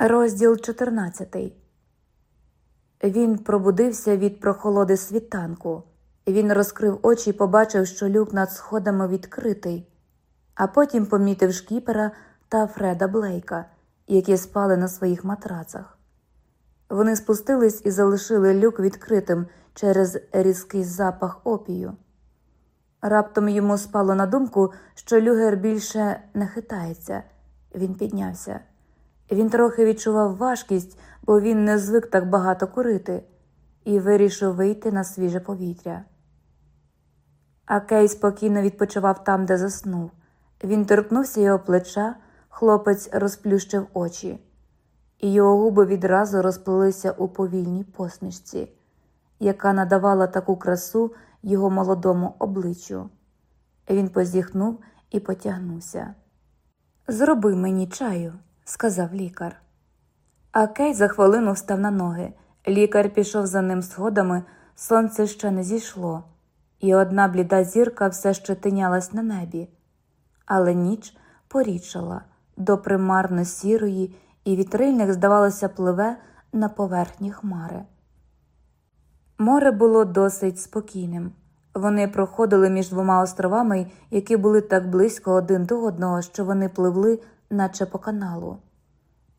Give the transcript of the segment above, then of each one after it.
Розділ 14 Він пробудився від прохолоди світанку. Він розкрив очі і побачив, що люк над сходами відкритий, а потім помітив шкіпера та Фреда Блейка, які спали на своїх матрацах. Вони спустились і залишили люк відкритим через різкий запах опію. Раптом йому спало на думку, що люгер більше не хитається. Він піднявся. Він трохи відчував важкість, бо він не звик так багато курити, і вирішив вийти на свіже повітря. А Кей спокійно відпочивав там, де заснув. Він торкнувся його плеча, хлопець розплющив очі, і його губи відразу розплилися у повільній посмішці, яка надавала таку красу його молодому обличчю. Він позіхнув і потягнувся. Зроби мені чаю, сказав лікар. А Кей за хвилину встав на ноги. Лікар пішов за ним сходами, сонце ще не зійшло, і одна бліда зірка все ще тинялась на небі. Але ніч порічала до примарно сірої, і вітрильник, здавалося, пливе на поверхні хмари. Море було досить спокійним. Вони проходили між двома островами, які були так близько один до одного, що вони пливли, наче по каналу.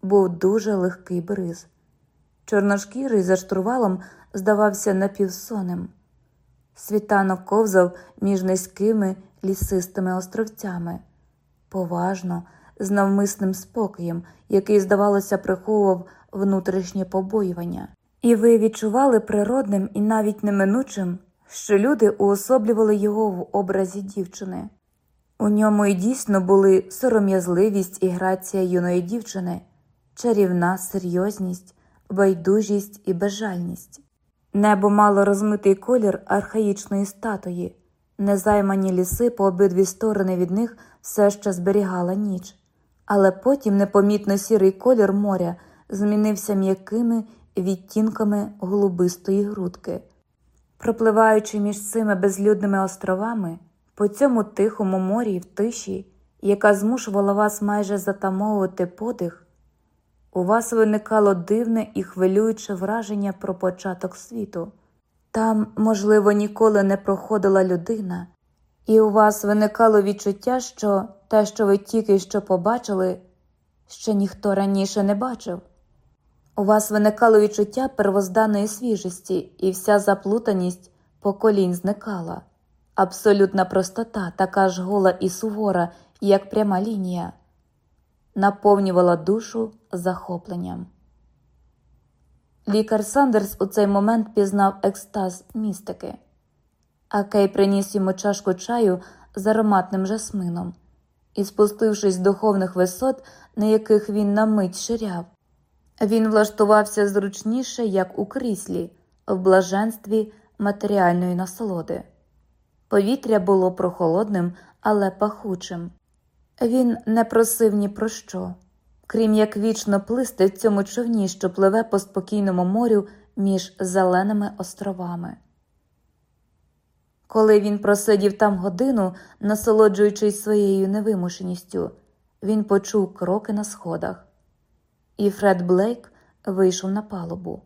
Був дуже легкий бриз. Чорношкірий за штурвалом здавався напівсонним. Світанок ковзав між низькими лісистими островцями, поважно, з навмисним спокоєм, який, здавалося, приховував внутрішнє побоювання. І ви відчували природним і навіть неминучим, що люди уособлювали його в образі дівчини. У ньому і дійсно були сором'язливість і грація юної дівчини, чарівна серйозність, байдужість і безжальність. Небо мало розмитий колір архаїчної статуї, незаймані ліси по обидві сторони від них все ще зберігала ніч, але потім непомітно сірий колір моря змінився м'якими відтінками голубистої грудки. Пропливаючи між цими безлюдними островами, по цьому тихому морі в тиші, яка змушувала вас майже затамовувати подих, у вас виникало дивне і хвилююче враження про початок світу. Там, можливо, ніколи не проходила людина, і у вас виникало відчуття, що те, що ви тільки що побачили, ще ніхто раніше не бачив. У вас виникало відчуття первозданної свіжості, і вся заплутаність поколінь зникала. Абсолютна простота, така ж гола і сувора, як пряма лінія, наповнювала душу захопленням. Лікар Сандерс у цей момент пізнав екстаз містики, а Кей приніс йому чашку чаю з ароматним жасмином і, спустившись з духовних висот, на яких він на мить ширяв, він влаштувався зручніше, як у кріслі, в блаженстві матеріальної насолоди. Повітря було прохолодним, але пахучим. Він не просив ні про що, крім як вічно плисти в цьому човні, що пливе по спокійному морю між зеленими островами. Коли він просидів там годину, насолоджуючись своєю невимушеністю, він почув кроки на сходах, і Фред Блейк вийшов на палубу.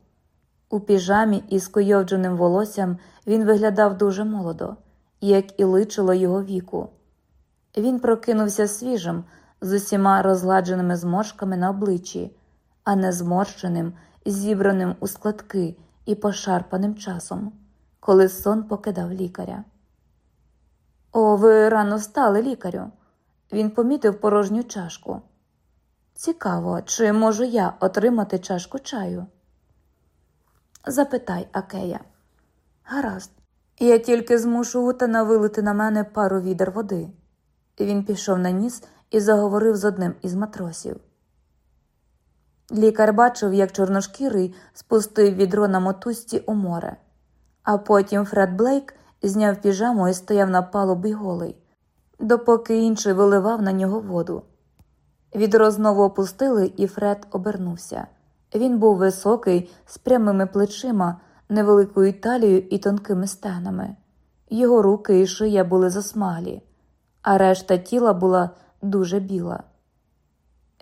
У піжамі із койовдженим волоссям він виглядав дуже молодо, як і личило його віку. Він прокинувся свіжим, з усіма розгладженими зморшками на обличчі, а не зморщеним, зібраним у складки і пошарпаним часом, коли сон покидав лікаря. О, ви рано встали, лікарю. Він помітив порожню чашку. Цікаво, чи можу я отримати чашку чаю? Запитай Акея. Гаразд, я тільки змушу Утана вилити на мене пару відер води. Він пішов на ніс і заговорив з одним із матросів. Лікар бачив, як чорношкірий спустив відро на мотузці у море, а потім Фред Блейк зняв піжаму і стояв на палубі голий, допоки інший виливав на нього воду. Відро знову опустили, і Фред обернувся. Він був високий, з прямими плечима, невеликою талією і тонкими стегнами. Його руки і шия були засмаглі, а решта тіла була дуже біла.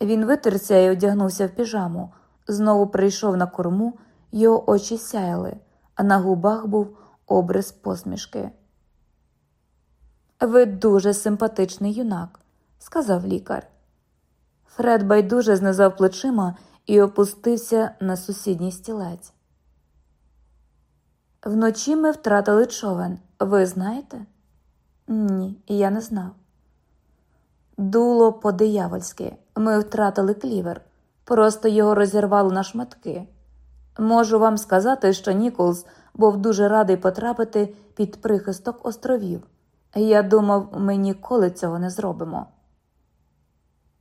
Він витерся і одягнувся в піжаму, знову прийшов на корму, його очі сяяли, а на губах був обрис посмішки. Ви дуже симпатичний юнак, сказав лікар. Фред байдуже знизав плечима і опустився на сусідній стілець. Вночі ми втратили човен, ви знаєте? Ні, я не знав. Дуло по-диявольськи. Ми втратили клівер, просто його розірвало на шматки. Можу вам сказати, що Ніколс був дуже радий потрапити під прихисток островів. Я думав, ми ніколи цього не зробимо.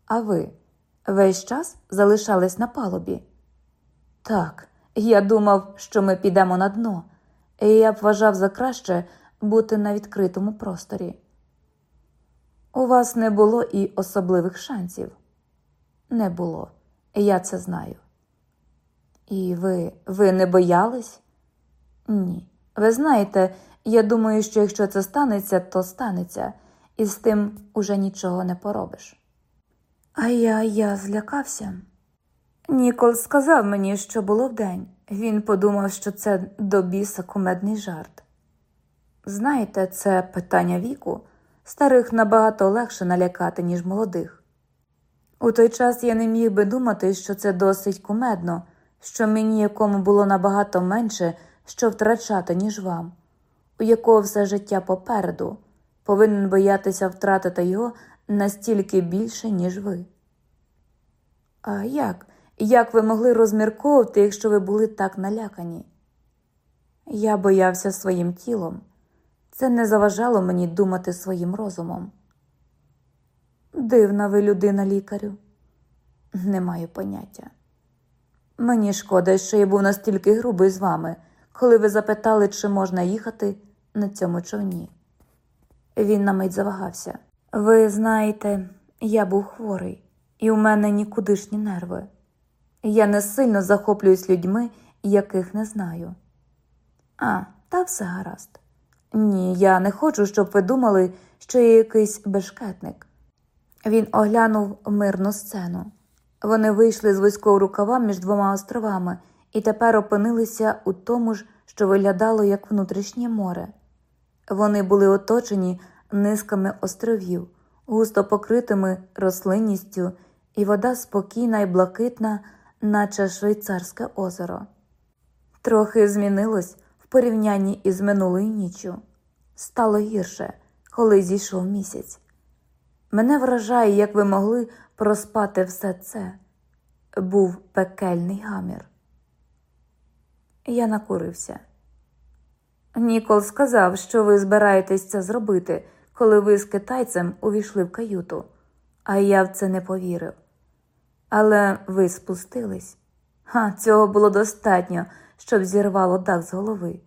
А ви весь час залишались на палубі? Так, я думав, що ми підемо на дно, і я б вважав за краще бути на відкритому просторі. У вас не було і особливих шансів. Не було, я це знаю. І ви, ви не боялись? Ні. Ви знаєте, я думаю, що якщо це станеться, то станеться, і з тим уже нічого не поробиш. А я я злякався. Нікол сказав мені, що було вдень. Він подумав, що це до біса кумедний жарт. Знаєте, це питання віку. Старих набагато легше налякати, ніж молодих. У той час я не міг би думати, що це досить кумедно, що мені якому було набагато менше, що втрачати, ніж вам, у якого все життя попереду, повинен боятися втратити його настільки більше, ніж ви. А як? Як ви могли розмірковувати, якщо ви були так налякані? Я боявся своїм тілом. Це не заважало мені думати своїм розумом. Дивна ви людина, лікарю. Не маю поняття. Мені шкода, що я був настільки грубий з вами, коли ви запитали, чи можна їхати на цьому човні. Він на мить завагався. Ви знаєте, я був хворий, і у мене нікудишні нерви. Я не сильно захоплююсь людьми, яких не знаю. А, та все гаразд. Ні, я не хочу, щоб ви думали, що я якийсь бешкетник. Він оглянув мирну сцену. Вони вийшли з вузького рукава між двома островами і тепер опинилися у тому ж, що виглядало як внутрішнє море. Вони були оточені низками островів, густо покритими рослинністю, і вода спокійна і блакитна, наче швейцарське озеро. Трохи змінилось в порівнянні із минулою ніччю. Стало гірше, коли зійшов місяць. Мене вражає, як ви могли проспати все це. Був пекельний гамір. Я накурився. Нікол сказав, що ви збираєтесь це зробити, коли ви з китайцем увійшли в каюту, а я в це не повірив. Але ви спустились. Ха, цього було достатньо, щоб зірвало дах з голови.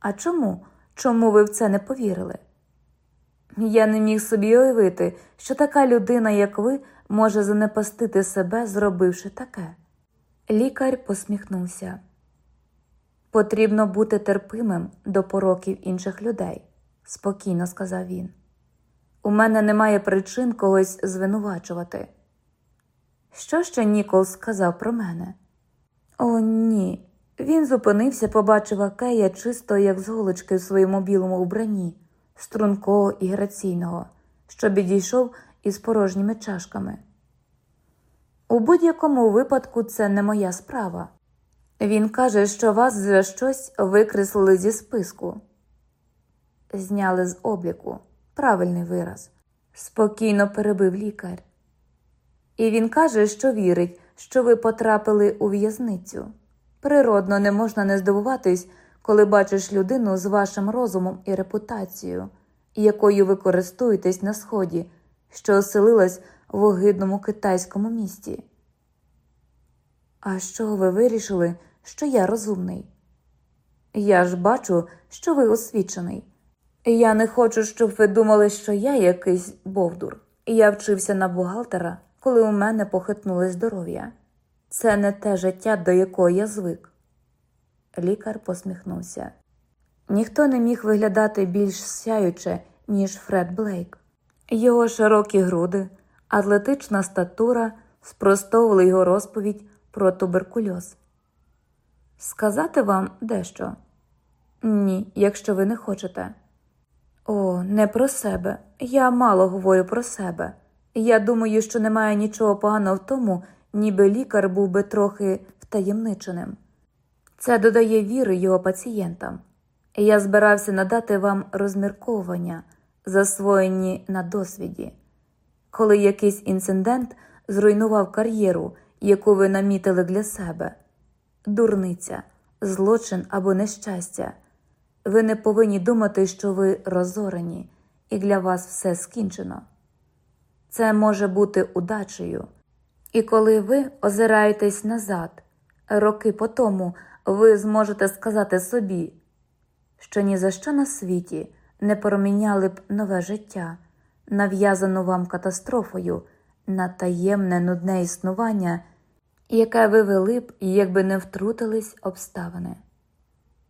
А чому? Чому ви в це не повірили? Я не міг собі уявити, що така людина, як ви, може занепастити себе, зробивши таке. Лікар посміхнувся. Потрібно бути терпимим до пороків інших людей, спокійно сказав він. У мене немає причин когось звинувачувати. Що ще Нікол сказав про мене? О, ні. Він зупинився, побачив Акея чисто, як з голочки в своєму білому убранні, стрункого і граційного, що підійшов із порожніми чашками. У будь-якому випадку це не моя справа. Він каже, що вас за щось викреслили зі списку, зняли з обліку. Правильний вираз, спокійно перебив лікар. І він каже, що вірить, що ви потрапили у в'язницю. Природно, не можна не здивуватись, коли бачиш людину з вашим розумом і репутацією, якою ви користуєтесь на сході, що оселилась в огидному китайському місті. А що ви вирішили, що я розумний? Я ж бачу, що ви освічений. Я не хочу, щоб ви думали, що я якийсь бовдур. Я вчився на бухгалтера, коли у мене похитнули здоров'я. Це не те життя, до якого я звик. Лікар посміхнувся. Ніхто не міг виглядати більш сяюче, ніж Фред Блейк. Його широкі груди, атлетична статура спростовували його розповідь про туберкульоз. Сказати вам дещо? Ні, якщо ви не хочете. О, не про себе. Я мало говорю про себе. Я думаю, що немає нічого поганого в тому, ніби лікар був би трохи втаємниченим. Це додає віри його пацієнтам. Я збирався надати вам розмірковування, засвоєні на досвіді. Коли якийсь інцидент зруйнував кар'єру, яку ви намітили для себе, дурниця, злочин або нещастя. Ви не повинні думати, що ви розорені, і для вас все скінчено. Це може бути удачею. І коли ви озираєтесь назад, роки по тому, ви зможете сказати собі, що ні за що на світі не проміняли б нове життя, нав'язану вам катастрофою на таємне нудне існування, яке ви вели б, якби не втрутились обставини.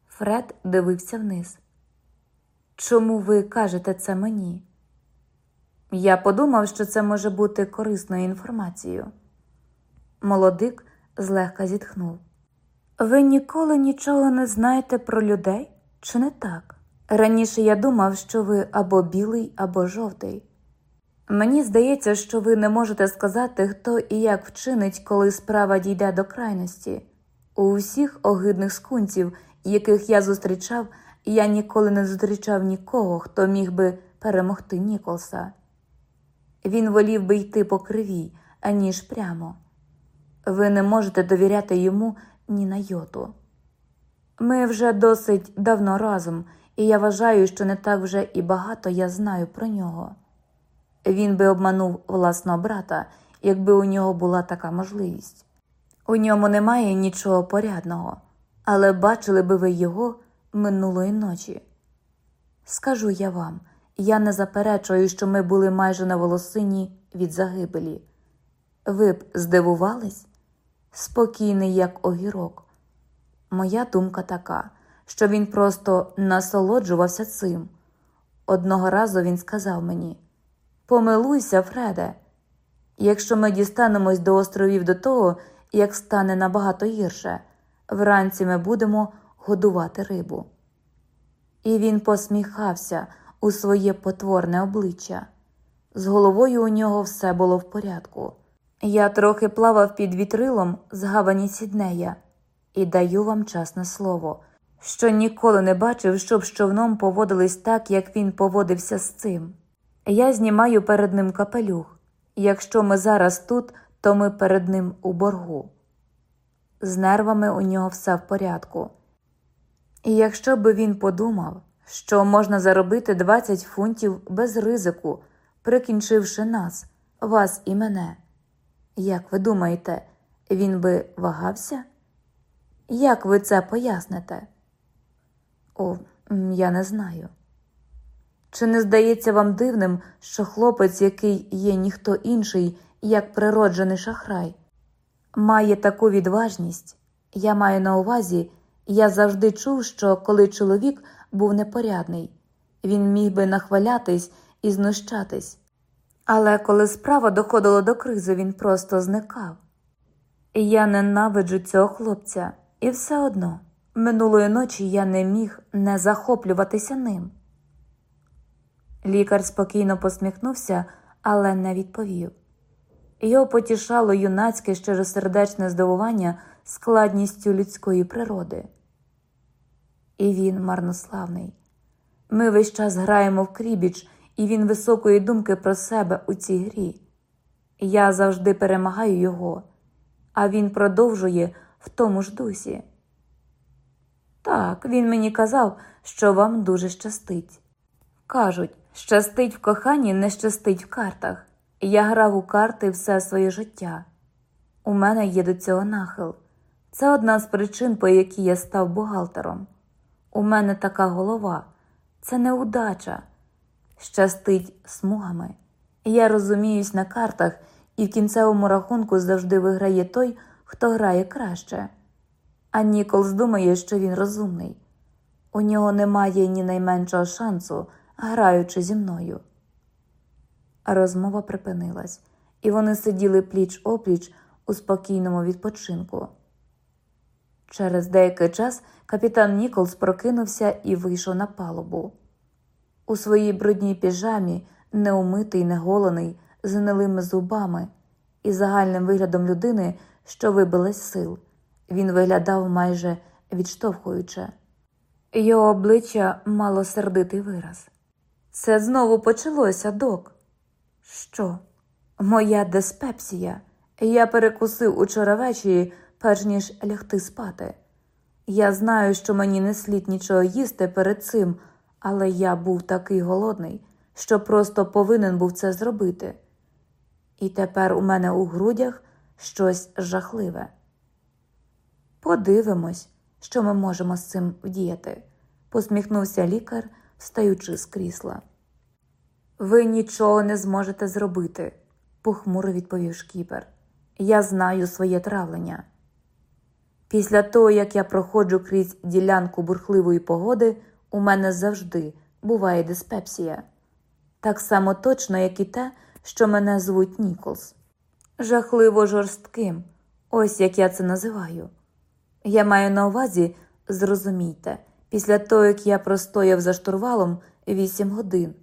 Фред дивився вниз. Чому ви кажете це мені? Я подумав, що це може бути корисною інформацією. Молодик злегка зітхнув. Ви ніколи нічого не знаєте про людей, чи не так? Раніше я думав, що ви або білий, або жовтий. Мені здається, що ви не можете сказати, хто і як вчинить, коли справа дійде до крайності. У усіх огидних скунців, яких я зустрічав, я ніколи не зустрічав нікого, хто міг би перемогти Ніколса. Він волів би йти по кривій, аніж прямо. Ви не можете довіряти йому ні на йоту. Ми вже досить давно разом, і я вважаю, що не так вже і багато я знаю про нього. Він би обманув власного брата, якби у нього була така можливість. У ньому немає нічого порядного, але бачили би ви його минулої ночі. Скажу я вам, я не заперечую, що ми були майже на волосині від загибелі. Ви б здивувались? Спокійний, як огірок. Моя думка така, що він просто насолоджувався цим. Одного разу він сказав мені: Помилуйся, Фреде, якщо ми дістанемось до островів до того, як стане набагато гірше, вранці ми будемо годувати рибу. І він посміхався у своє потворне обличчя. З головою у нього все було в порядку. Я трохи плавав під вітрилом з гавані Сіднея і даю вам чесне слово, що ніколи не бачив, щоб з човном поводились так, як він поводився з цим. Я знімаю перед ним капелюх. Якщо ми зараз тут, то ми перед ним у боргу. З нервами у нього все в порядку. І якщо би він подумав, що можна заробити 20 фунтів без ризику, прикінчивши нас, вас і мене, як ви думаєте, він би вагався? Як ви це поясните? О, я не знаю. Чи не здається вам дивним, що хлопець, який є ніхто інший, як природжений шахрай, має таку відважність? Я маю на увазі, я завжди чув, що коли чоловік був непорядний, він міг би нахвалятись і знущатись. Але коли справа доходила до кризи, він просто зникав. Я ненавиджу цього хлопця, і все одно минулої ночі я не міг не захоплюватися ним. Лікар спокійно посміхнувся, але не відповів. Його потішало юнацьке щиросердечне здивування складністю людської природи. І він марнославний. Ми весь час граємо в крібіч, і він високої думки про себе у цій грі. Я завжди перемагаю його, а він продовжує в тому ж дусі. Так, він мені казав, що вам дуже щастить. Кажуть, щастить в коханні, не щастить в картах. Я грав у карти все своє життя. У мене є до цього нахил. Це одна з причин, по якій я став бухгалтером. У мене така голова, це неудача, щастить смугами. Я розуміюсь на картах, і в кінцевому рахунку завжди виграє той, хто грає краще. А Ніколс думає, що він розумний. У нього немає ні найменшого шансу, граючи зі мною. Розмова припинилась, і вони сиділи пліч опліч у спокійному відпочинку. Через деякий час капітан Ніколс прокинувся і вийшов на палубу. У своїй брудній піжамі, неумитий, неголений, з гнилими зубами і загальним виглядом людини, що вибилась з сил, він виглядав майже відштовхуюче. Його обличчя мало сердитий вираз. Це знову почалося, док. Що? Моя диспепсія. Я перекусив учора ввечері, перш ніж лягти спати. Я знаю, що мені не слід нічого їсти перед цим, але я був такий голодний, що просто повинен був це зробити. І тепер у мене у грудях щось жахливе. Подивимось, що ми можемо з цим вдіяти, посміхнувся лікар, встаючи з крісла. Ви нічого не зможете зробити, похмуро відповів шкіпер. Я знаю своє травлення. Після того, як я проходжу крізь ділянку бурхливої погоди, у мене завжди буває диспепсія. Так само точно, як і те, що мене звуть Ніколс. Жахливо жорстким, ось як я це називаю. Я маю на увазі, зрозумійте, після того, як я простояв за штурвалом вісім годин,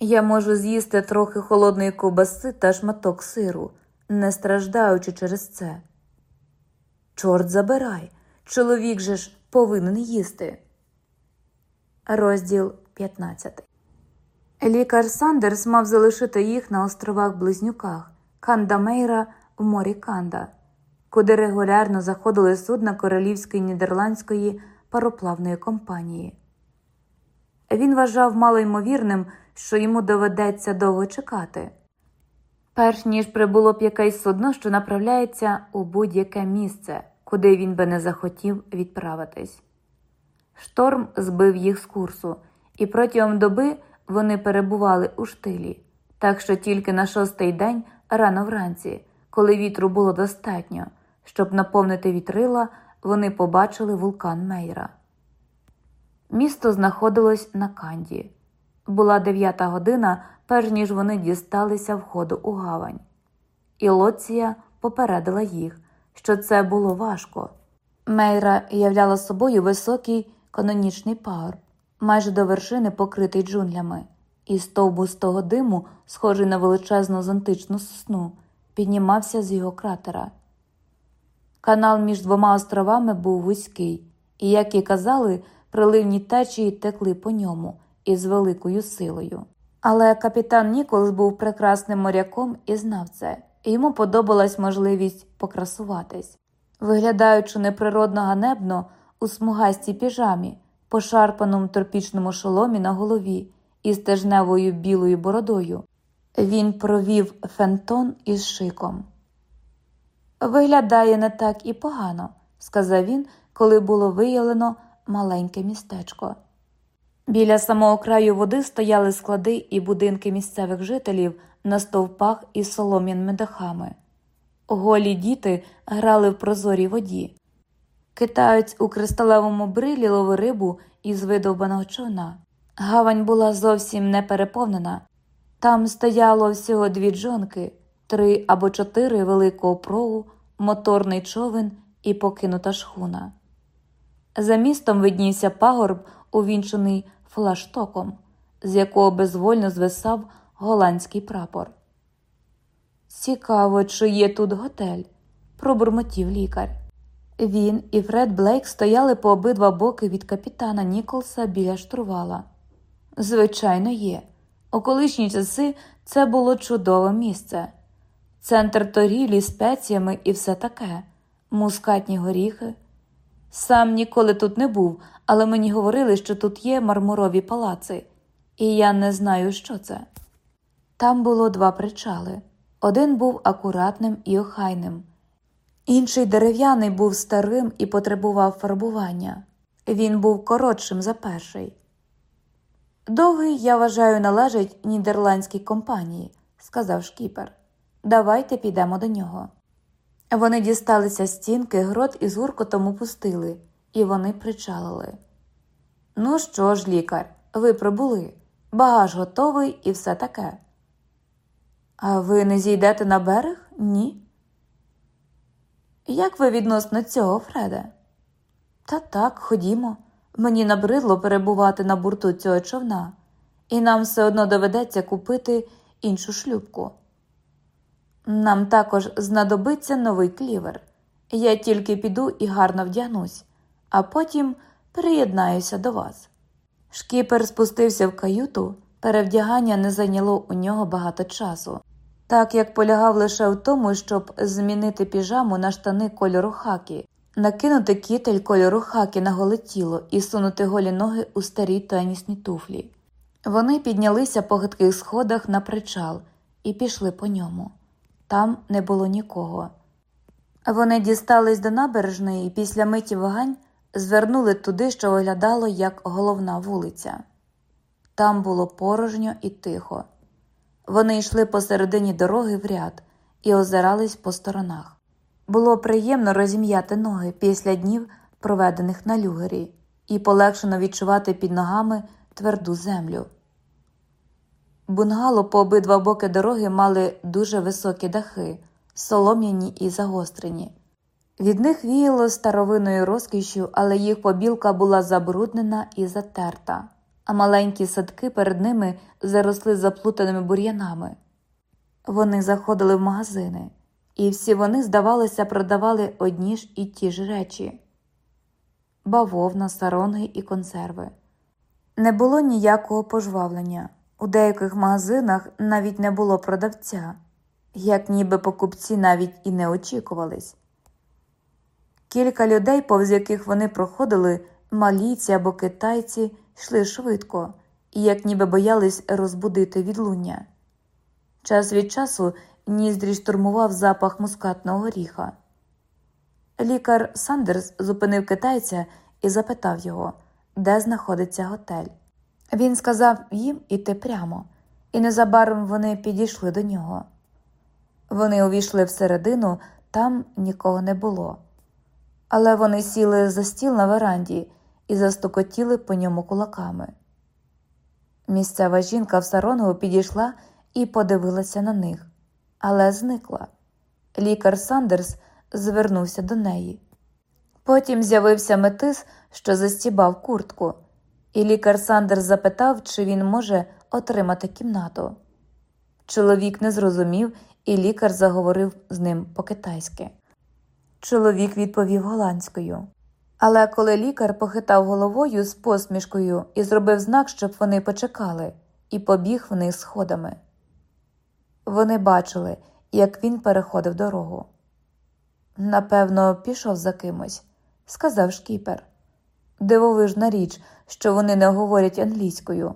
я можу з'їсти трохи холодної ковбаси та шматок сиру, не страждаючи через це. Чорт забирай, чоловік же ж повинен їсти. Розділ 15 Лікар Сандерс мав залишити їх на островах Близнюках Кандамейра в морі Канда, куди регулярно заходили судна королівської нідерландської пароплавної компанії. Він вважав малоймовірним, що йому доведеться довго чекати, перш ніж прибуло б якесь судно, що направляється у будь-яке місце, куди він би не захотів відправитись. Шторм збив їх з курсу, і протягом доби вони перебували у штилі, так що тільки на шостий день рано вранці, коли вітру було достатньо, щоб наповнити вітрила, вони побачили вулкан Мейра. Місто знаходилось на канді. Була дев'ята година, перш ніж вони дісталися входу у гавань. І Лоція попередила їх, що це було важко. Мейра являла собою високий канонічний пагорб, майже до вершини покритий джунглями, і стовбустого диму, схожий на величезну зонтичну сосну, піднімався з його кратера. Канал між двома островами був вузький, і, як і казали, приливні течії текли по ньому із великою силою. Але капітан Ніколс був прекрасним моряком і знав це, йому подобалась можливість покрасуватись. Виглядаючи неприродно ганебно у смугастій піжамі, пошарпаному тропічному шоломі на голові і стежневою білою бородою, він провів фентон із шиком. Виглядає не так і погано, сказав він, коли було виявлено маленьке містечко. Біля самого краю води стояли склади і будинки місцевих жителів на стовпах із солом'яними дахами. Голі діти грали в прозорій воді. Китаєць у кристалевому брилі ловив рибу із видовбаного човна. Гавань була зовсім не переповнена. Там стояло всього дві джонки, три або чотири великого прогу, моторний човен і покинута шхуна. За містом виднівся пагорб, увінчений флаштоком, з якого безвольно звисав голландський прапор. Цікаво, чи є тут готель, пробурмотів лікар. Він і Фред Блейк стояли по обидва боки від капітана Ніколса біля штурвала. Звичайно, є. У колишні часи це було чудове місце, центр торгівлі спеціями і все таке, мускатні горіхи. Сам ніколи тут не був, але мені говорили, що тут є мармурові палаци, і я не знаю, що це. Там було два причали. Один був акуратним і охайним, інший дерев'яний був старим і потребував фарбування. Він був коротшим за перший. Довгий, я вважаю, належить нідерландській компанії, сказав шкіпер. Давайте підемо до нього. Вони дісталися стінки, грот із гуркотом упустили, і вони причалили. Ну що ж, лікар, ви прибули, багаж готовий і все таке. А ви не зійдете на берег? Ні. Як ви відносно цього, Фреде? Та так, ходімо. Мені набридло перебувати на борту цього човна, і нам все одно доведеться купити іншу шлюбку. Нам також знадобиться новий клівер. Я тільки піду і гарно вдягнусь, а потім приєднаюся до вас. Шкіпер спустився в каюту, перевдягання не зайняло у нього багато часу, так як полягав лише в тому, щоб змінити піжаму на штани кольору хакі, накинути кітель кольору хакі на голе тіло і сунути голі ноги у старі тенісні туфлі. Вони піднялися по гидких сходах на причал і пішли по ньому. Там не було нікого. Вони дістались до набережної і після миті вагань звернули туди, що виглядало як головна вулиця. Там було порожньо і тихо. Вони йшли посередині дороги в ряд і озирались по сторонах. Було приємно розім'яти ноги після днів, проведених на люгері, і полегшено відчувати під ногами тверду землю. Бунгало по обидва боки дороги мали дуже високі дахи, солом'яні і загострені. Від них віяло старовинною розкішю, але їх побілка була забруднена і затерта, а маленькі садки перед ними заросли заплутаними бур'янами. Вони заходили в магазини, і всі вони, здавалося, продавали одні ж і ті ж речі бавовна, саронги і консерви. Не було ніякого пожвавлення. У деяких магазинах навіть не було продавця, як ніби покупці навіть і не очікувались. Кілька людей, повз яких вони проходили, малійці або китайці, йшли швидко і як ніби боялись розбудити відлуння. Час від часу ніздрі штурмував запах мускатного горіха. Лікар Сандерс зупинив китайця і запитав його, де знаходиться готель. Він сказав їм іти прямо, і незабаром вони підійшли до нього. Вони увійшли всередину, там нікого не було. Але вони сіли за стіл на веранді і застукотіли по ньому кулаками. Місцева жінка в саронгу підійшла і подивилася на них, але зникла. Лікар Сандерс звернувся до неї. Потім з'явився метис, що застібав куртку, і лікар Сандерс запитав, чи він може отримати кімнату. Чоловік не зрозумів, і лікар заговорив з ним по-китайськи. Чоловік відповів голландською. Але коли лікар похитав головою з посмішкою і зробив знак, щоб вони почекали, і побіг вниз сходами. Вони бачили, як він переходив дорогу. Напевно, пішов за кимось, сказав шкіпер. Дивовижна річ, що вони не говорять англійською,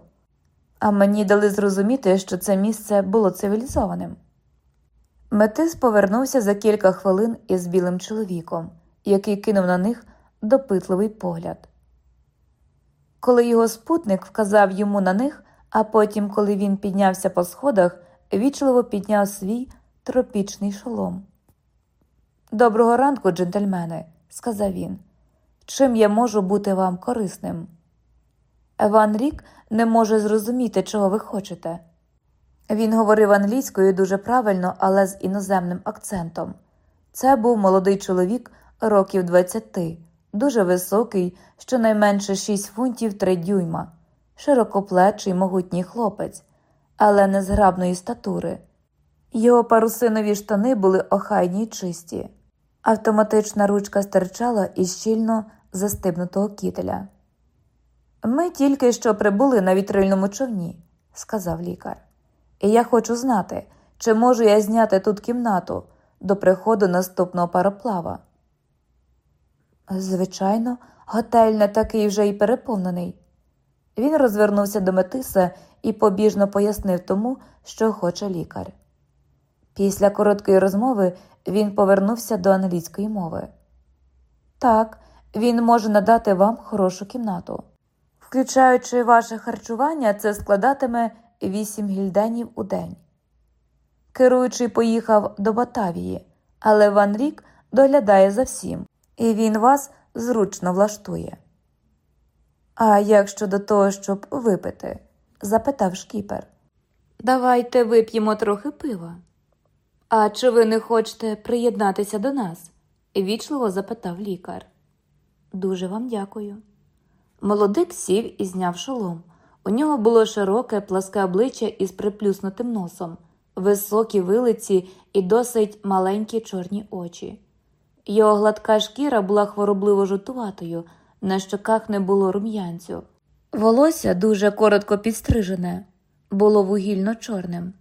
а мені дали зрозуміти, що це місце було цивілізованим. Метис повернувся за кілька хвилин із білим чоловіком, який кинув на них допитливий погляд. Коли його спутник вказав йому на них, а потім, коли він піднявся по сходах, вічливо підняв свій тропічний шолом. Доброго ранку, джентльмени, сказав він. Чим я можу бути вам корисним? Ван Рік не може зрозуміти, чого ви хочете. Він говорив англійською дуже правильно, але з іноземним акцентом. Це був молодий чоловік років 20, дуже високий, щонайменше 6 фунтів 3 дюйма, широкоплечий могутній хлопець, але незграбної статури. Його парусинові штани були охайні й чисті. Автоматична ручка стирчала із щільно застибнутого кітеля. Ми тільки що прибули на вітрильному човні, сказав лікар. І я хочу знати, чи можу я зняти тут кімнату до приходу наступного пароплава. Звичайно, готель не такий вже й переповнений. Він розвернувся до Метиса і побіжно пояснив тому, що хоче лікар. Після короткої розмови він повернувся до англійської мови. Так, він може надати вам хорошу кімнату. Включаючи ваше харчування, це складатиме вісім гільденів у день. Керуючий поїхав до Батавії, але Ван Рік доглядає за всім, і він вас зручно влаштує. А як щодо того, щоб випити? запитав шкіпер. давайте вип'ємо трохи пива. А чи ви не хочете приєднатися до нас? вічливо запитав лікар. Дуже вам дякую. Молодик сів і зняв шолом. У нього було широке пласке обличчя із приплюснутим носом, високі вилиці і досить маленькі чорні очі. Його гладка шкіра була хворобливо жовтуватою, на щоках не було рум'янцю. Волосся дуже коротко підстрижене, було вугільно чорним.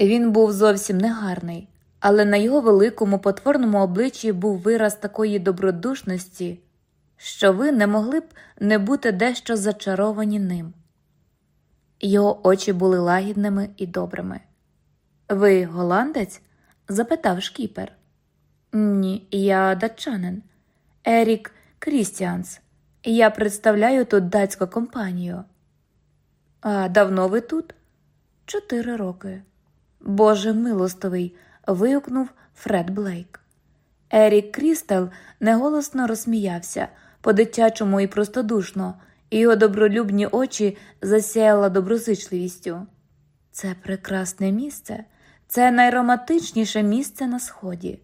Він був зовсім негарний, але на його великому потворному обличчі був вираз такої добродушності, що ви не могли б не бути дещо зачаровані ним. Його очі були лагідними і добрими. Ви голландець? запитав шкіпер. Ні, я датчанин. Ерік Крістіанс. Я представляю тут датську компанію. А давно ви тут? Чотири роки. Боже милостивий. вигукнув Фред Блейк. Ерік Крістел неголосно розсміявся по дитячому і простодушно, і його добролюбні очі засяяла доброзичливістю. Це прекрасне місце, це найромантичніше місце на сході.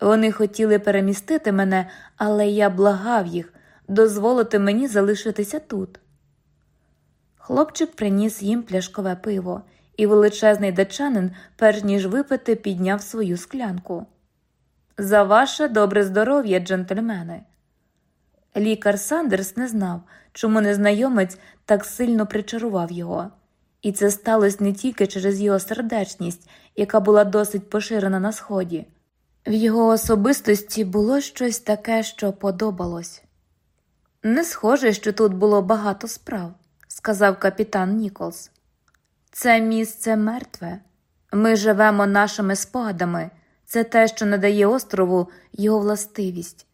Вони хотіли перемістити мене, але я благав їх дозволити мені залишитися тут. Хлопчик приніс їм пляшкове пиво, і величезний датчанин, перш ніж випити, підняв свою склянку. За ваше добре здоров'я, джентльмени. Лікар Сандерс не знав, чому незнайомець так сильно причарував його, і це сталося не тільки через його сердечність, яка була досить поширена на сході. В його особистості було щось таке, що подобалось. Не схоже, що тут було багато справ, сказав капітан Ніколс. Це місце мертве. Ми живемо нашими спогадами, це те, що надає острову його властивість.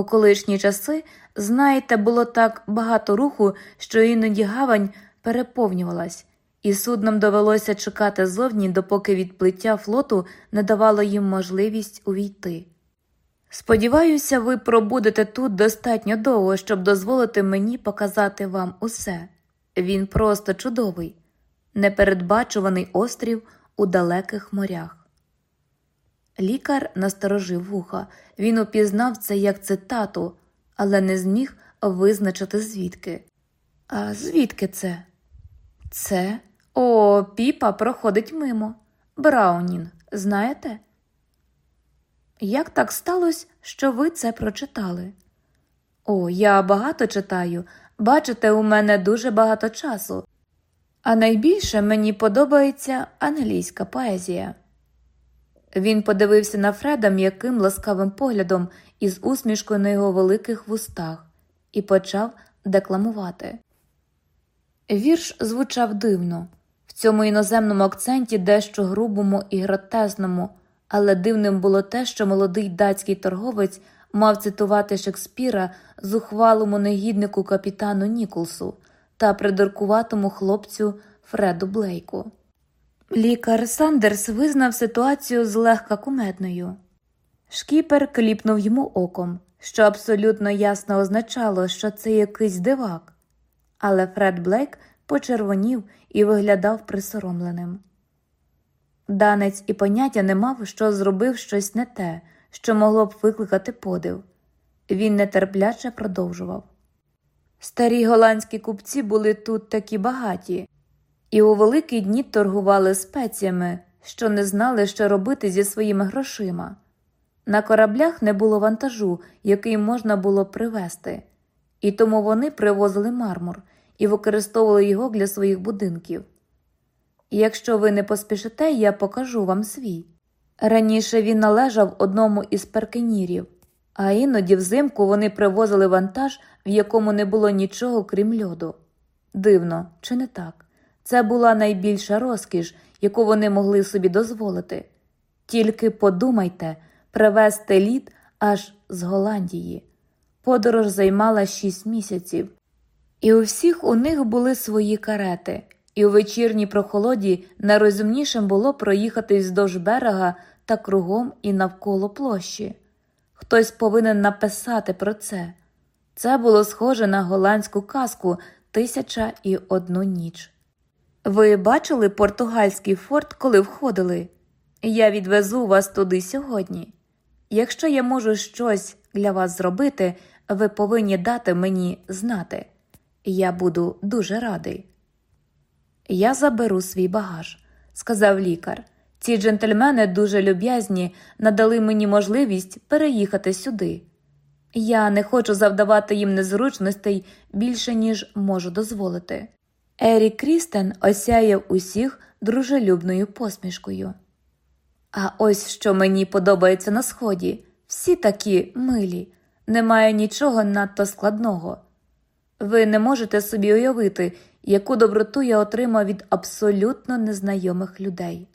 У колишні часи, знаєте, було так багато руху, що іноді гавань переповнювалась, і суднам довелося чекати зовні, допоки відплиття флоту не давало їм можливість увійти. Сподіваюся, ви пробудете тут достатньо довго, щоб дозволити мені показати вам усе. Він просто чудовий, непередбачуваний острів у далеких морях. Лікар насторожив вуха, він упізнав це як цитату, але не зміг визначити звідки. А звідки це? Це о, піпа проходить мимо. Браунін, знаєте? Як так сталося, що ви це прочитали? О, я багато читаю. Бачите, у мене дуже багато часу. А найбільше мені подобається англійська поезія. Він подивився на Фреда м'яким ласкавим поглядом із усмішкою на його великих вустах і почав декламувати. Вірш звучав дивно, в цьому іноземному акценті дещо грубому і гротезному, але дивним було те, що молодий датський торговець мав цитувати Шекспіра зухвалому негіднику капітану Ніколсу та придуркуватому хлопцю Фреду Блейку. Лікар Сандерс визнав ситуацію злегка кумедною. Шкіпер кліпнув йому оком, що абсолютно ясно означало, що це якийсь дивак, але Фред Блейк почервонів і виглядав присоромленим. Данець і поняття не мав, що зробив щось не те, що могло б викликати подив. Він нетерпляче продовжував. Старі голландські купці були тут такі багаті, і у великі дні торгували спеціями, що не знали, що робити зі своїми грошима. На кораблях не було вантажу, який можна було привезти, і тому вони привозили мармур і використовували його для своїх будинків. Якщо ви не поспішите, я покажу вам свій. Раніше він належав одному із перкенірів, а іноді взимку вони привозили вантаж, в якому не було нічого крім льоду. Дивно, чи не так? Це була найбільша розкіш, яку вони могли собі дозволити. Тільки подумайте привезти лід аж з Голландії. Подорож займала шість місяців, і у всіх у них були свої карети, і у вечірній прохолоді найрозумнішим було проїхати вздовж берега та кругом і навколо площі. Хтось повинен написати про це. Це було схоже на голландську казку Тисяча і одну ніч. Ви бачили португальський форт, коли входили? Я відвезу вас туди сьогодні. Якщо я можу щось для вас зробити, ви повинні дати мені знати. Я буду дуже радий. Я заберу свій багаж, сказав лікар. Ці джентльмени дуже люб'язні надали мені можливість переїхати сюди. Я не хочу завдавати їм незручностей більше, ніж можу дозволити. Ерік Крістен осяяв усіх дружелюбною посмішкою. А ось що мені подобається на сході всі такі милі, немає нічого надто складного. Ви не можете собі уявити, яку доброту я отримав від абсолютно незнайомих людей.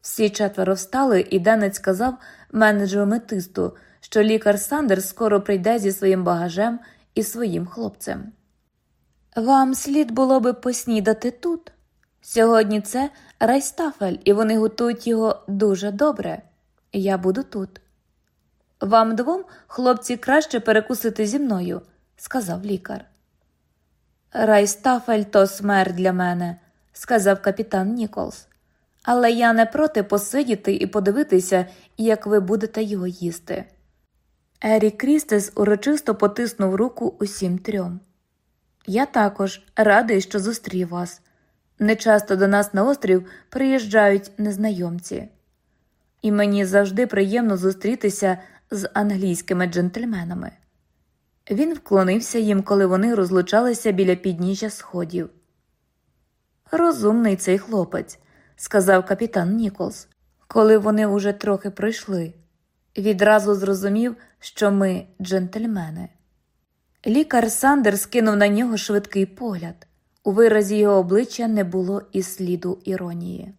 Всі четверо встали, і Денець сказав менеджеру метисту, що лікар Сандерс скоро прийде зі своїм багажем і своїм хлопцем. Вам слід було би поснідати тут. Сьогодні це райстафель, і вони готують його дуже добре. Я буду тут. Вам двом, хлопці, краще перекусити зі мною, сказав лікар. Райстафель то смерть для мене, сказав капітан Ніколс. Але я не проти посидіти і подивитися, як ви будете його їсти. Ерік Крістес урочисто потиснув руку усім трьом. Я також радий, що зустрів вас. Нечасто до нас на острів приїжджають незнайомці, і мені завжди приємно зустрітися з англійськими джентльменами. Він вклонився їм, коли вони розлучалися біля підніжжя сходів. Розумний цей хлопець, сказав капітан Ніколс, коли вони уже трохи пройшли. Відразу зрозумів, що ми джентльмени. Лікар Сандерс кинув на нього швидкий погляд. У виразі його обличчя не було і сліду іронії.